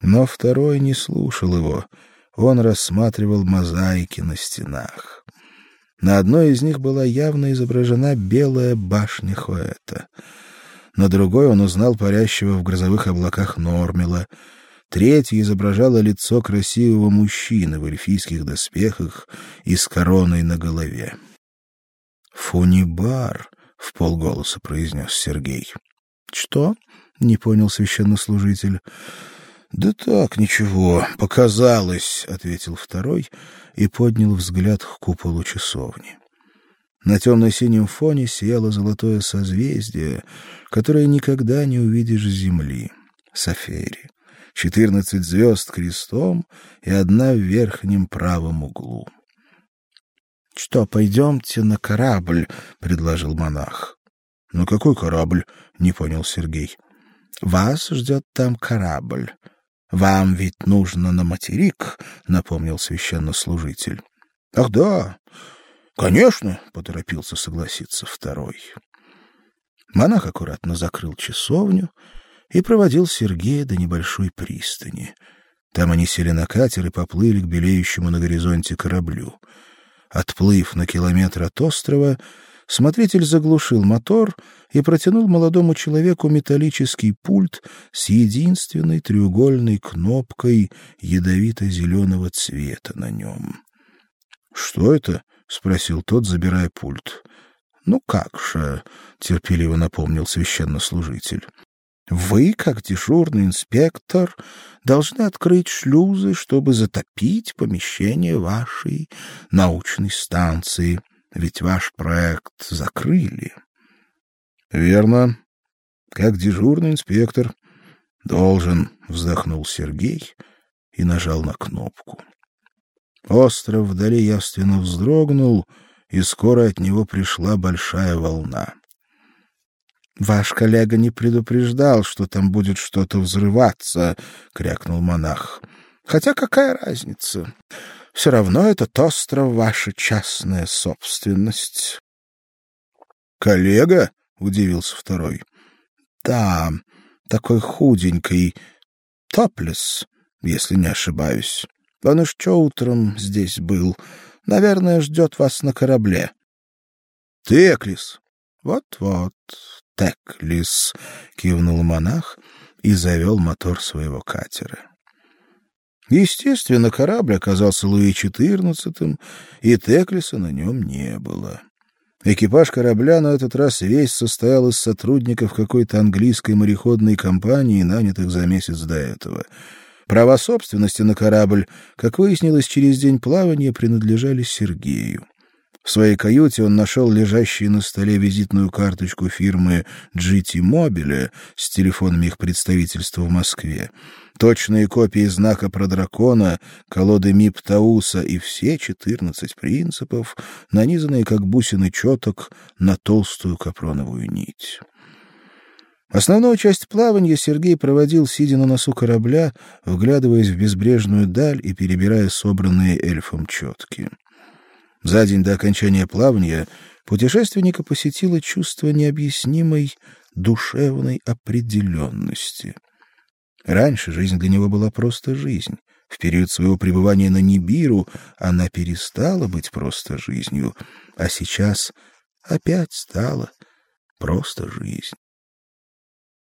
Но второй не слушал его. Он рассматривал мозаики на стенах. На одной из них была явно изображена белая башня Хоэта. На другой он узнал парящего в грозовых облаках Нормила. Третья изображала лицо красивого мужчины в эльфийских доспехах и с короной на голове. «Фунибар», — в полголоса произнес Сергей. «Что?» — не понял священнослужитель. «Да так, ничего, показалось», — ответил второй и поднял взгляд к куполу часовни. На темно-синем фоне сияло золотое созвездие, которое никогда не увидишь с земли — Сафери. Четырнадцать звезд крестом и одна в верхнем правом углу. — Что, пойдемте на корабль? — предложил монах. — На какой корабль? — не понял Сергей. — Вас ждет там корабль. Вам ведь нужно на материк, напомнил священнослужитель. Ах да. Конечно, поторопился согласиться второй. Монах аккуратно закрыл часовню и проводил Сергея до небольшой пристани. Там они сели на катер и поплыли к белеющему на горизонте кораблю. Отплыв на километр от острова, Смотритель заглушил мотор и протянул молодому человеку металлический пульт с единственной треугольной кнопкой ядовито-зеленого цвета на нем. — Что это? — спросил тот, забирая пульт. — Ну как же, — терпеливо напомнил священнослужитель. — Вы, как дежурный инспектор, должны открыть шлюзы, чтобы затопить помещение вашей научной станции. — ведь ваш проект закрыли. Верно. Как дежурный инспектор должен, вздохнул Сергей и нажал на кнопку. Остров вдали явственно вздрогнул, и скоро от него пришла большая волна. Ваш коллега не предупреждал, что там будет что-то взрываться, крякнул монах. Хотя какая разница? Все равно этот остров — ваша частная собственность. — Коллега? — удивился второй. — Да, такой худенький. Топлес, если не ошибаюсь. Он еще утром здесь был. Наверное, ждет вас на корабле. — Теклис. Вот — Теклис, — кивнул монах и завел мотор своего катера. Естественно, корабль оказался Луи XIV, и Теклиса на нем не было. Экипаж корабля на этот раз весь состоял из сотрудников какой-то английской мореходной компании, нанятых за месяц до этого. Права собственности на корабль, как выяснилось через день плавания, принадлежали Сергею. В своей каюте он нашел лежащую на столе визитную карточку фирмы GT Mobile с телефонами их представительства в Москве, точные копии знака про дракона, колоды МИП Тауса и все четырнадцать принципов, нанизанные как бусины четок на толстую капроновую нить. Основную часть плавания Сергей проводил, сидя на носу корабля, вглядываясь в безбрежную даль и перебирая собранные эльфом четки. За день до окончания плавания путешественника посетило чувство необъяснимой душевной определенности. Раньше жизнь для него была просто жизнь. В период своего пребывания на Нибиру она перестала быть просто жизнью, а сейчас опять стала просто жизнь.